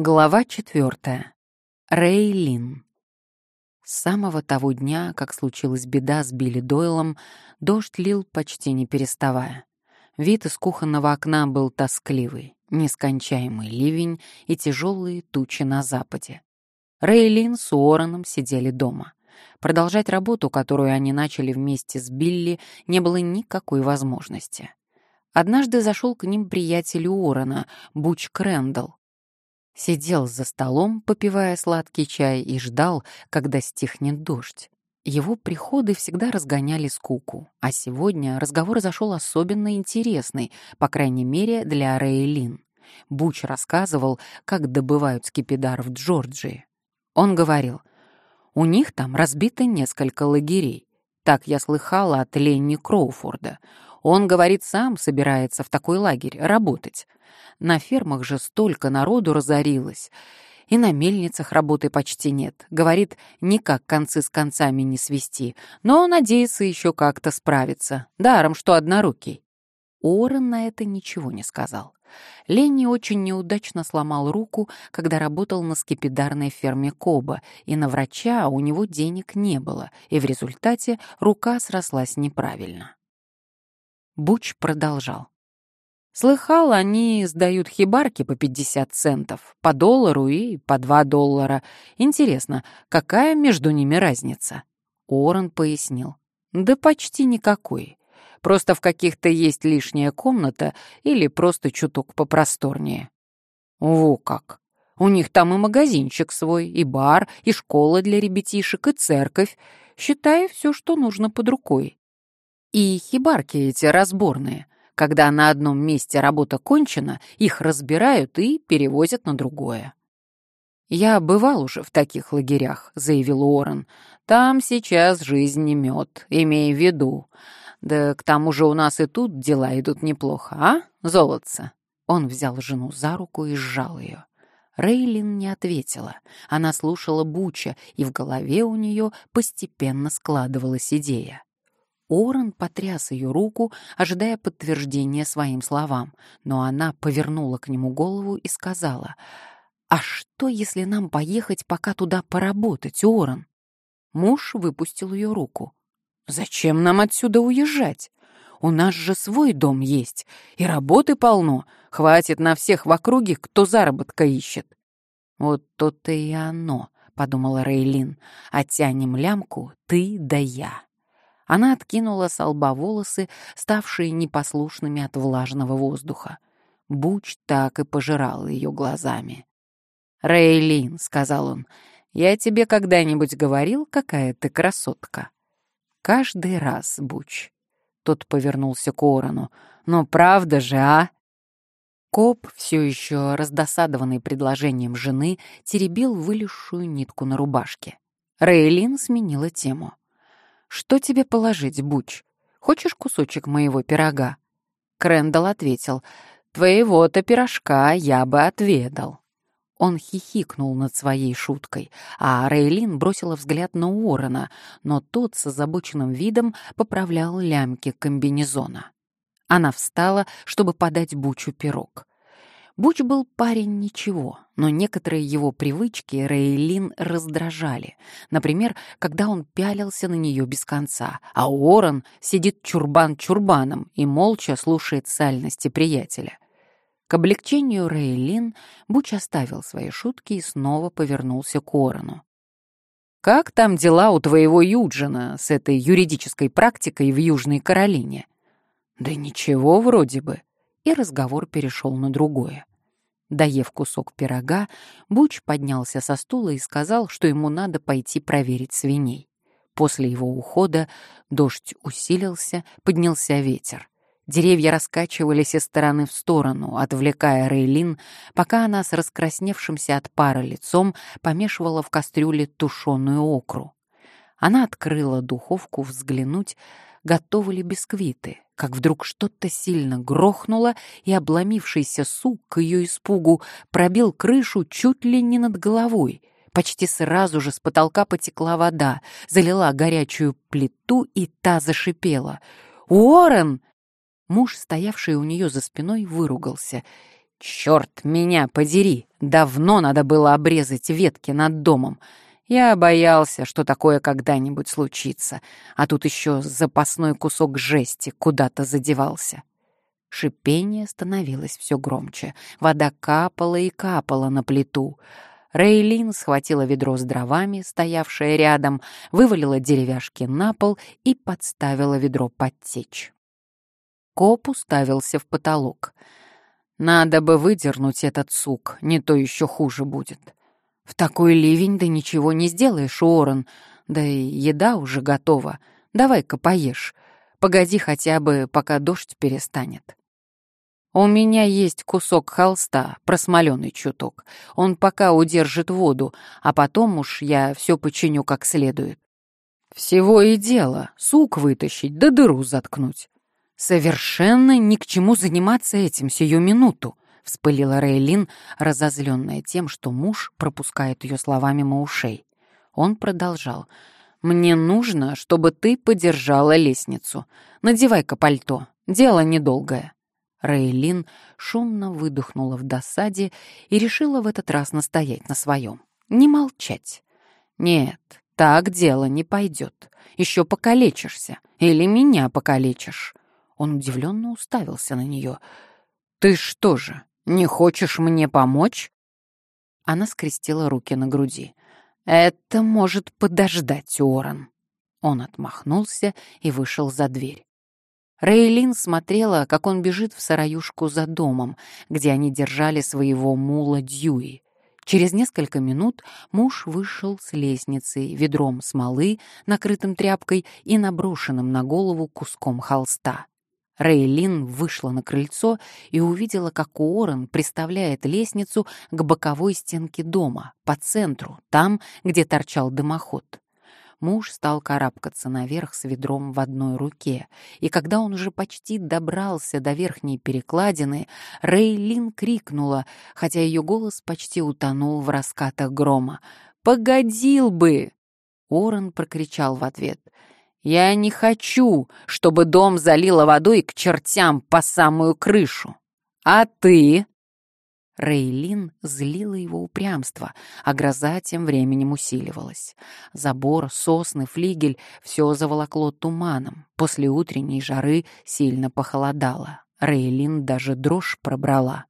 Глава четвертая. Рейлин. С самого того дня, как случилась беда с Билли Дойлом, дождь лил почти не переставая. Вид из кухонного окна был тоскливый, нескончаемый ливень и тяжелые тучи на западе. Рейлин с Уорреном сидели дома. Продолжать работу, которую они начали вместе с Билли, не было никакой возможности. Однажды зашел к ним приятель Уоррена, Буч Крэндалл, Сидел за столом, попивая сладкий чай, и ждал, когда стихнет дождь. Его приходы всегда разгоняли скуку, а сегодня разговор зашел особенно интересный, по крайней мере, для Рейлин. Буч рассказывал, как добывают скипидар в Джорджии. Он говорил, у них там разбито несколько лагерей. Так я слыхала от Ленни Кроуфорда. Он, говорит, сам собирается в такой лагерь работать. На фермах же столько народу разорилось. И на мельницах работы почти нет. Говорит, никак концы с концами не свести, но надеется еще как-то справиться. Даром, что однорукий. Уоррен на это ничего не сказал. Ленни очень неудачно сломал руку, когда работал на скипидарной ферме Коба, и на врача у него денег не было, и в результате рука срослась неправильно. Буч продолжал. Слыхал, они сдают хибарки по 50 центов, по доллару и по 2 доллара. Интересно, какая между ними разница? Орен пояснил. Да почти никакой. Просто в каких-то есть лишняя комната или просто чуток попросторнее. Во как! У них там и магазинчик свой, и бар, и школа для ребятишек, и церковь. Считай, все, что нужно под рукой. И хибарки эти разборные. Когда на одном месте работа кончена, их разбирают и перевозят на другое. «Я бывал уже в таких лагерях», — заявил Уоррен. «Там сейчас жизнь не мед, имей в виду. Да к тому же у нас и тут дела идут неплохо, а, золотце?» Он взял жену за руку и сжал ее. Рейлин не ответила. Она слушала Буча, и в голове у нее постепенно складывалась идея. Орен потряс ее руку, ожидая подтверждения своим словам, но она повернула к нему голову и сказала, «А что, если нам поехать пока туда поработать, Орен?» Муж выпустил ее руку. «Зачем нам отсюда уезжать? У нас же свой дом есть, и работы полно. Хватит на всех в округе, кто заработка ищет». «Вот то-то и оно», — подумала Рейлин, «оттянем лямку ты да я». Она откинула с лба волосы, ставшие непослушными от влажного воздуха. Буч так и пожирал ее глазами. «Рейлин», — сказал он, — «я тебе когда-нибудь говорил, какая ты красотка?» «Каждый раз, Буч». Тот повернулся к Орону. «Но правда же, а?» Коп, все еще раздосадованный предложением жены, теребил вылезшую нитку на рубашке. Рейлин сменила тему. «Что тебе положить, Буч? Хочешь кусочек моего пирога?» Крэндалл ответил, «Твоего-то пирожка я бы отведал». Он хихикнул над своей шуткой, а Рейлин бросила взгляд на Уоррена, но тот с озабоченным видом поправлял лямки комбинезона. Она встала, чтобы подать Бучу пирог. Буч был парень ничего, но некоторые его привычки Рейлин раздражали. Например, когда он пялился на нее без конца, а Уоррен сидит чурбан чурбаном и молча слушает сальности приятеля. К облегчению Рейлин Буч оставил свои шутки и снова повернулся к Уоррену. «Как там дела у твоего Юджина с этой юридической практикой в Южной Каролине?» «Да ничего вроде бы». И разговор перешел на другое. Доев кусок пирога, Буч поднялся со стула и сказал, что ему надо пойти проверить свиней. После его ухода дождь усилился, поднялся ветер. Деревья раскачивались из стороны в сторону, отвлекая Рейлин, пока она с раскрасневшимся от пара лицом помешивала в кастрюле тушеную окру. Она открыла духовку взглянуть, готовы ли бисквиты, как вдруг что-то сильно грохнуло, и обломившийся сук к ее испугу пробил крышу чуть ли не над головой. Почти сразу же с потолка потекла вода, залила горячую плиту, и та зашипела. «Уоррен!» Муж, стоявший у нее за спиной, выругался. Черт меня подери! Давно надо было обрезать ветки над домом. Я боялся, что такое когда-нибудь случится, а тут еще запасной кусок жести куда-то задевался. Шипение становилось все громче. Вода капала и капала на плиту. Рейлин схватила ведро с дровами, стоявшее рядом, вывалила деревяшки на пол и подставила ведро под течь. Коп уставился в потолок — надо бы выдернуть этот сук, не то еще хуже будет. В такой ливень да ничего не сделаешь, Уоррен. Да и еда уже готова. Давай-ка поешь. Погоди хотя бы, пока дождь перестанет. У меня есть кусок холста, просмоленный чуток. Он пока удержит воду, а потом уж я все починю как следует. Всего и дело — сук вытащить да дыру заткнуть. «Совершенно ни к чему заниматься этим сию минуту», — вспылила Рейлин, разозленная тем, что муж пропускает ее слова мимо ушей. Он продолжал. «Мне нужно, чтобы ты подержала лестницу. Надевай-ка пальто. Дело недолгое». Рейлин шумно выдохнула в досаде и решила в этот раз настоять на своем. Не молчать. «Нет, так дело не пойдет. Еще покалечишься. Или меня покалечишь». Он удивленно уставился на нее. «Ты что же, не хочешь мне помочь?» Она скрестила руки на груди. «Это может подождать, Уоррен». Он отмахнулся и вышел за дверь. Рейлин смотрела, как он бежит в сараюшку за домом, где они держали своего мула Дьюи. Через несколько минут муж вышел с лестницы ведром смолы, накрытым тряпкой и наброшенным на голову куском холста. Рейлин вышла на крыльцо и увидела, как Уоррен приставляет лестницу к боковой стенке дома, по центру, там, где торчал дымоход. Муж стал карабкаться наверх с ведром в одной руке, и когда он уже почти добрался до верхней перекладины, Рейлин крикнула, хотя ее голос почти утонул в раскатах грома. «Погодил бы!» Уоррен прокричал в ответ — я не хочу, чтобы дом залило водой к чертям по самую крышу. А ты?» Рейлин злила его упрямство, а гроза тем временем усиливалась. Забор, сосны, флигель — все заволокло туманом. После утренней жары сильно похолодало. Рейлин даже дрожь пробрала.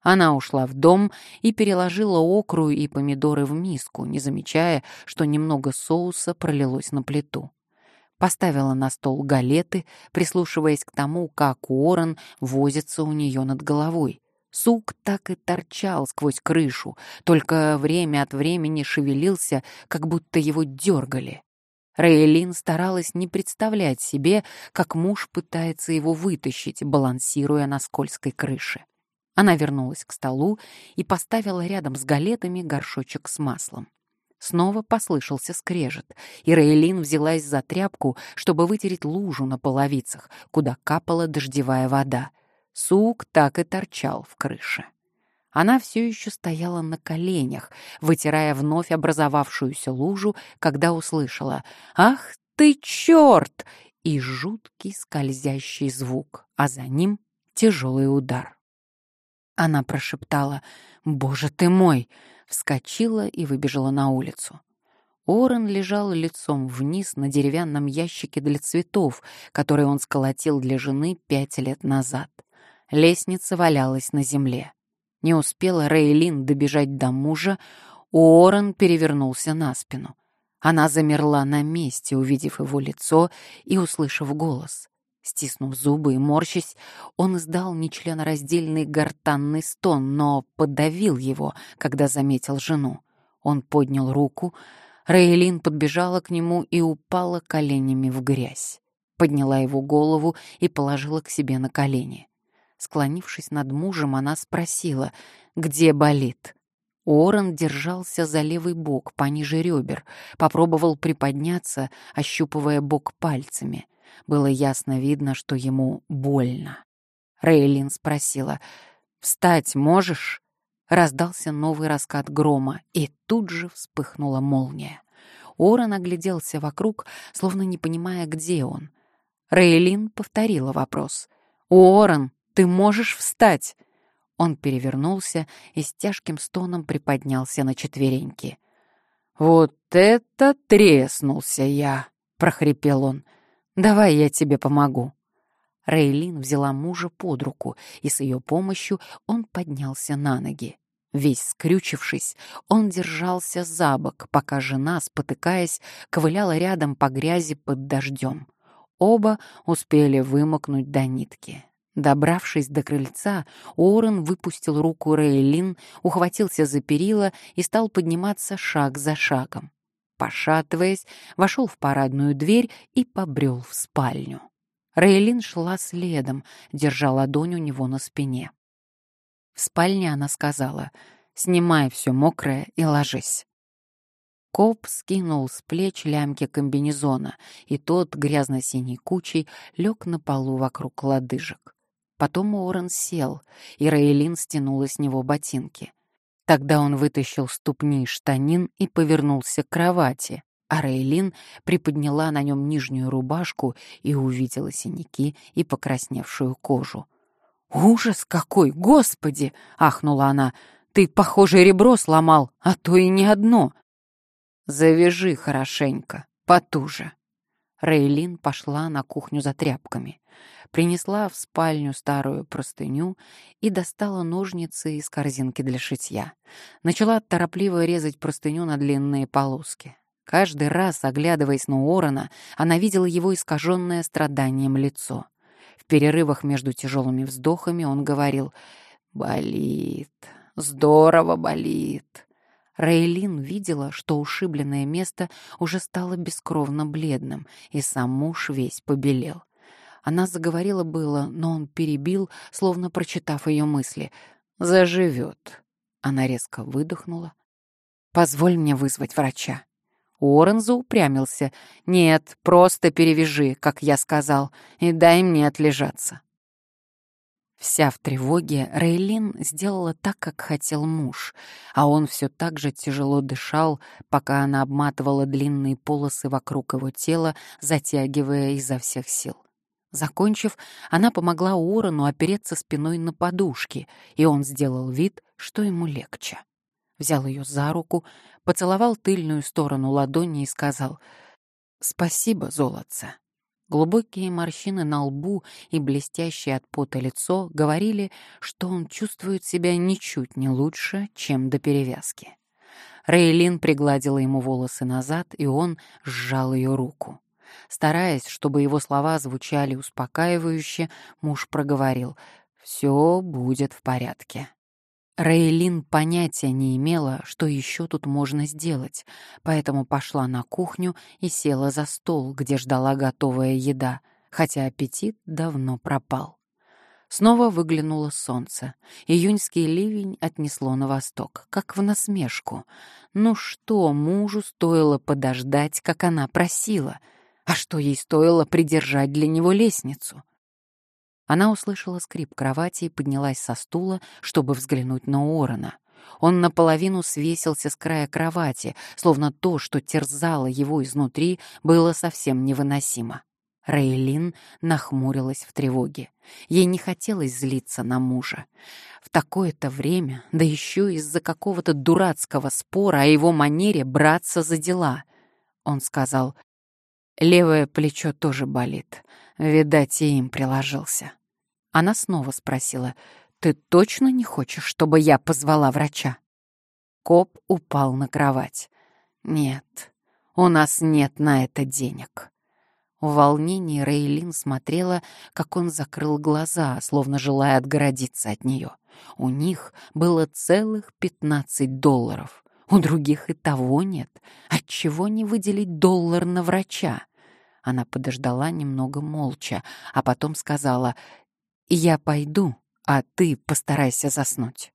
Она ушла в дом и переложила окру и помидоры в миску, не замечая, что немного соуса пролилось на плиту поставила на стол галеты, прислушиваясь к тому, как Уоррен возится у нее над головой. Сук так и торчал сквозь крышу, только время от времени шевелился, как будто его дергали. Рейлин старалась не представлять себе, как муж пытается его вытащить, балансируя на скользкой крыше. Она вернулась к столу и поставила рядом с галетами горшочек с маслом. Снова послышался скрежет, и Рейлин взялась за тряпку, чтобы вытереть лужу на половицах, куда капала дождевая вода. Сук так и торчал в крыше. Она все еще стояла на коленях, вытирая вновь образовавшуюся лужу, когда услышала «Ах ты черт!» и жуткий скользящий звук, а за ним тяжелый удар. Она прошептала «Боже ты мой!» вскочила и выбежала на улицу. Орен лежал лицом вниз на деревянном ящике для цветов, который он сколотил для жены пять лет назад. Лестница валялась на земле. Не успела Рейлин добежать до мужа, Уоррен перевернулся на спину. Она замерла на месте, увидев его лицо и услышав голос. Стиснув зубы и морщась, он издал нечленораздельный гортанный стон, но подавил его, когда заметил жену. Он поднял руку, Рейлин подбежала к нему и упала коленями в грязь. Подняла его голову и положила к себе на колени. Склонившись над мужем, она спросила, где болит. Уоррен держался за левый бок, пониже ребер, попробовал приподняться, ощупывая бок пальцами. Было ясно видно, что ему больно. Рейлин спросила, «Встать можешь?» Раздался новый раскат грома, и тут же вспыхнула молния. Оран огляделся вокруг, словно не понимая, где он. Рейлин повторила вопрос. «Уоррен, ты можешь встать?» Он перевернулся и с тяжким стоном приподнялся на четвереньки. «Вот это треснулся я!» — прохрипел он. «Давай я тебе помогу». Рейлин взяла мужа под руку, и с ее помощью он поднялся на ноги. Весь скрючившись, он держался за бок, пока жена, спотыкаясь, ковыляла рядом по грязи под дождем. Оба успели вымокнуть до нитки. Добравшись до крыльца, Уоррен выпустил руку Рейлин, ухватился за перила и стал подниматься шаг за шагом. Пошатываясь, вошел в парадную дверь и побрел в спальню. Рейлин шла следом, держа ладонь у него на спине. В спальне она сказала «Снимай все мокрое и ложись». Коп скинул с плеч лямки комбинезона, и тот, грязно-синей кучей, лег на полу вокруг лодыжек. Потом Уоррен сел, и Рейлин стянула с него ботинки. Тогда он вытащил ступни штанин и повернулся к кровати, а Рейлин приподняла на нем нижнюю рубашку и увидела синяки и покрасневшую кожу. «Ужас какой, господи!» — ахнула она. «Ты, похоже, ребро сломал, а то и не одно!» «Завяжи хорошенько, потуже!» Рейлин пошла на кухню за тряпками, принесла в спальню старую простыню и достала ножницы из корзинки для шитья. Начала торопливо резать простыню на длинные полоски. Каждый раз, оглядываясь на Уоррена, она видела его искаженное страданием лицо. В перерывах между тяжелыми вздохами он говорил «Болит, здорово болит». Рейлин видела, что ушибленное место уже стало бескровно бледным, и сам муж весь побелел. Она заговорила было, но он перебил, словно прочитав ее мысли. «Заживет». Она резко выдохнула. «Позволь мне вызвать врача». Уоррен заупрямился. «Нет, просто перевяжи, как я сказал, и дай мне отлежаться». Вся в тревоге, Рейлин сделала так, как хотел муж, а он все так же тяжело дышал, пока она обматывала длинные полосы вокруг его тела, затягивая изо всех сил. Закончив, она помогла Уоррену опереться спиной на подушки, и он сделал вид, что ему легче взял ее за руку, поцеловал тыльную сторону ладони и сказал «Спасибо, золотце». Глубокие морщины на лбу и блестящее от пота лицо говорили, что он чувствует себя ничуть не лучше, чем до перевязки. Рейлин пригладила ему волосы назад, и он сжал ее руку. Стараясь, чтобы его слова звучали успокаивающе, муж проговорил «Все будет в порядке». Рейлин понятия не имела, что еще тут можно сделать, поэтому пошла на кухню и села за стол, где ждала готовая еда, хотя аппетит давно пропал. Снова выглянуло солнце. Июньский ливень отнесло на восток, как в насмешку. Ну что мужу стоило подождать, как она просила? А что ей стоило придержать для него лестницу? Она услышала скрип кровати и поднялась со стула, чтобы взглянуть на Орона. Он наполовину свесился с края кровати, словно то, что терзало его изнутри, было совсем невыносимо. Рейлин нахмурилась в тревоге. Ей не хотелось злиться на мужа. В такое-то время, да еще из-за какого-то дурацкого спора о его манере браться за дела. Он сказал, «Левое плечо тоже болит. Видать, и им приложился». Она снова спросила, «Ты точно не хочешь, чтобы я позвала врача?» Коп упал на кровать. «Нет, у нас нет на это денег». В волнении Рейлин смотрела, как он закрыл глаза, словно желая отгородиться от нее. У них было целых пятнадцать долларов. У других и того нет. Отчего не выделить доллар на врача? Она подождала немного молча, а потом сказала, «Я пойду, а ты постарайся заснуть».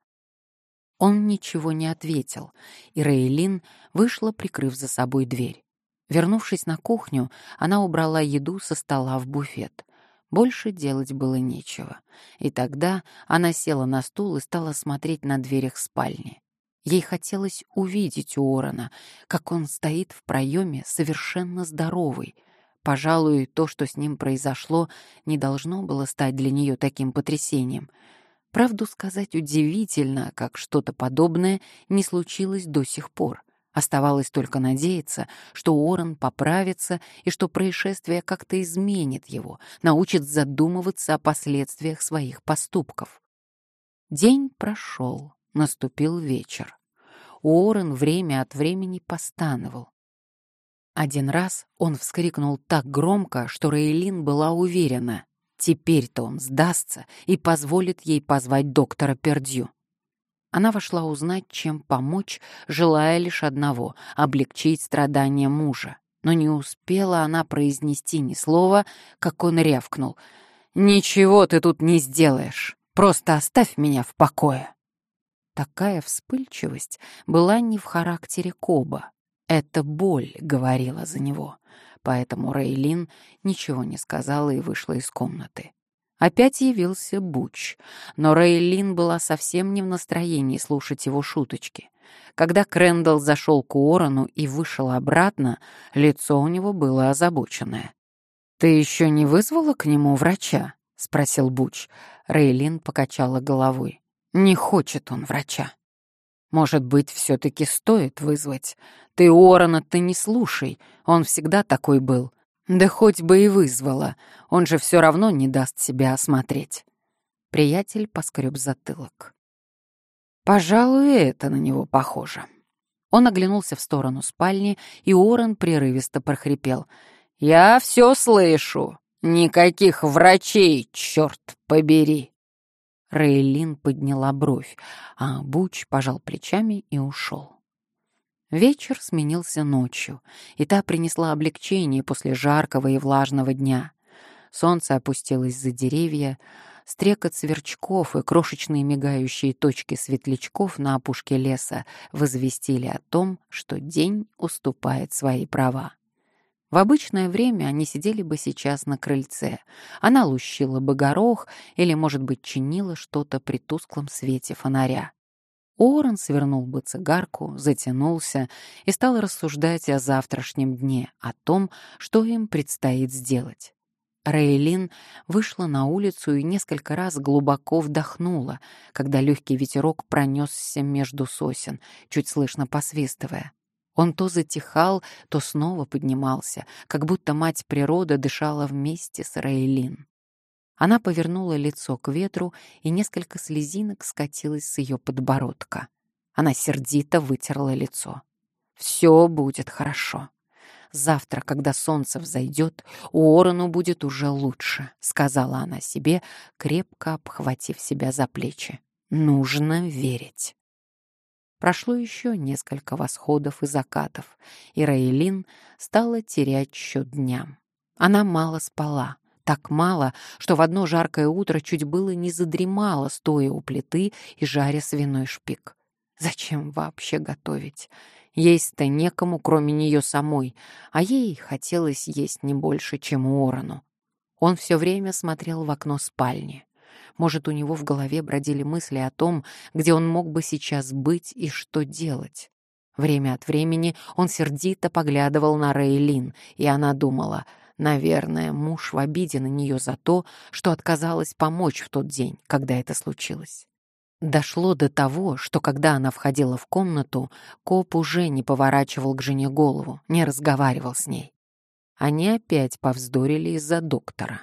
Он ничего не ответил, и Рейлин вышла, прикрыв за собой дверь. Вернувшись на кухню, она убрала еду со стола в буфет. Больше делать было нечего. И тогда она села на стул и стала смотреть на дверях спальни. Ей хотелось увидеть Уоррена, как он стоит в проеме совершенно здоровый, Пожалуй, то, что с ним произошло, не должно было стать для нее таким потрясением. Правду сказать удивительно, как что-то подобное не случилось до сих пор. Оставалось только надеяться, что Уоррен поправится и что происшествие как-то изменит его, научит задумываться о последствиях своих поступков. День прошел, наступил вечер. Уоррен время от времени постановал. Один раз он вскрикнул так громко, что Рейлин была уверена, теперь-то он сдастся и позволит ей позвать доктора Пердью. Она вошла узнать, чем помочь, желая лишь одного — облегчить страдания мужа. Но не успела она произнести ни слова, как он рявкнул. «Ничего ты тут не сделаешь. Просто оставь меня в покое». Такая вспыльчивость была не в характере Коба. Это боль говорила за него. Поэтому Рейлин ничего не сказала и вышла из комнаты. Опять явился Буч, но Рейлин была совсем не в настроении слушать его шуточки. Когда Крэндалл зашел к Уоррену и вышел обратно, лицо у него было озабоченное. «Ты еще не вызвала к нему врача?» — спросил Буч. Рейлин покачала головой. «Не хочет он врача». «Может быть, все-таки стоит вызвать? Ты Уоррена-то не слушай, он всегда такой был. Да хоть бы и вызвала, он же все равно не даст себя осмотреть. Приятель поскреб затылок. Пожалуй, это на него похоже. Он оглянулся в сторону спальни, и Орен прерывисто прохрипел. «Я все слышу. Никаких врачей, черт побери!» Рейлин подняла бровь, а Буч пожал плечами и ушел. Вечер сменился ночью, и та принесла облегчение после жаркого и влажного дня. Солнце опустилось за деревья, стрекот сверчков и крошечные мигающие точки светлячков на опушке леса возвестили о том, что день уступает свои права. В обычное время они сидели бы сейчас на крыльце. Она лущила бы горох или, может быть, чинила что-то при тусклом свете фонаря. Уоррен свернул бы цигарку, затянулся и стал рассуждать о завтрашнем дне, о том, что им предстоит сделать. Рейлин вышла на улицу и несколько раз глубоко вдохнула, когда легкий ветерок пронесся между сосен, чуть слышно посвистывая. Он то затихал, то снова поднимался, как будто мать природа дышала вместе с Рейлин. Она повернула лицо к ветру, и несколько слезинок скатилось с ее подбородка. Она сердито вытерла лицо. «Все будет хорошо. Завтра, когда солнце взойдет, у Орону будет уже лучше», — сказала она себе, крепко обхватив себя за плечи. «Нужно верить». Прошло еще несколько восходов и закатов, и Раэлин стала терять счет дням. Она мало спала, так мало, что в одно жаркое утро чуть было не задремала, стоя у плиты и жаря свиной шпик. Зачем вообще готовить? Есть-то некому, кроме нее самой, а ей хотелось есть не больше, чем у Орону. Он все время смотрел в окно спальни. Может, у него в голове бродили мысли о том, где он мог бы сейчас быть и что делать. Время от времени он сердито поглядывал на Рейлин, и она думала — Наверное, муж в обиде на нее за то, что отказалась помочь в тот день, когда это случилось. Дошло до того, что когда она входила в комнату, коп уже не поворачивал к жене голову, не разговаривал с ней. Они опять повздорили из-за доктора.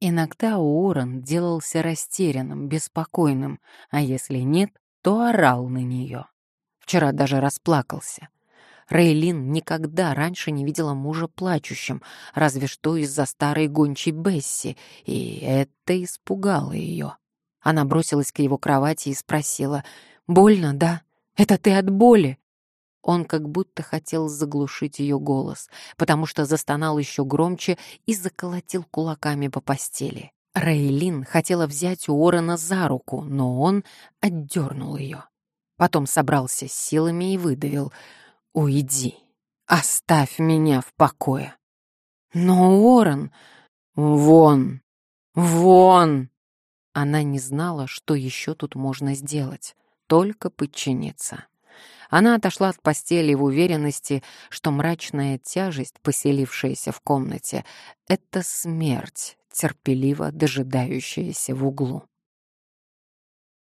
Иногда Уоррен делался растерянным, беспокойным, а если нет, то орал на нее. Вчера даже расплакался — Рейлин никогда раньше не видела мужа плачущим, разве что из-за старой гончей Бесси, и это испугало ее. Она бросилась к его кровати и спросила, «Больно, да? Это ты от боли?» Он как будто хотел заглушить ее голос, потому что застонал еще громче и заколотил кулаками по постели. Рейлин хотела взять Уоррена за руку, но он отдернул ее. Потом собрался с силами и выдавил — Уйди, оставь меня в покое. Но Уоррен... Вон! Вон! Она не знала, что еще тут можно сделать, только подчиниться. Она отошла от постели в уверенности, что мрачная тяжесть, поселившаяся в комнате, — это смерть, терпеливо дожидающаяся в углу.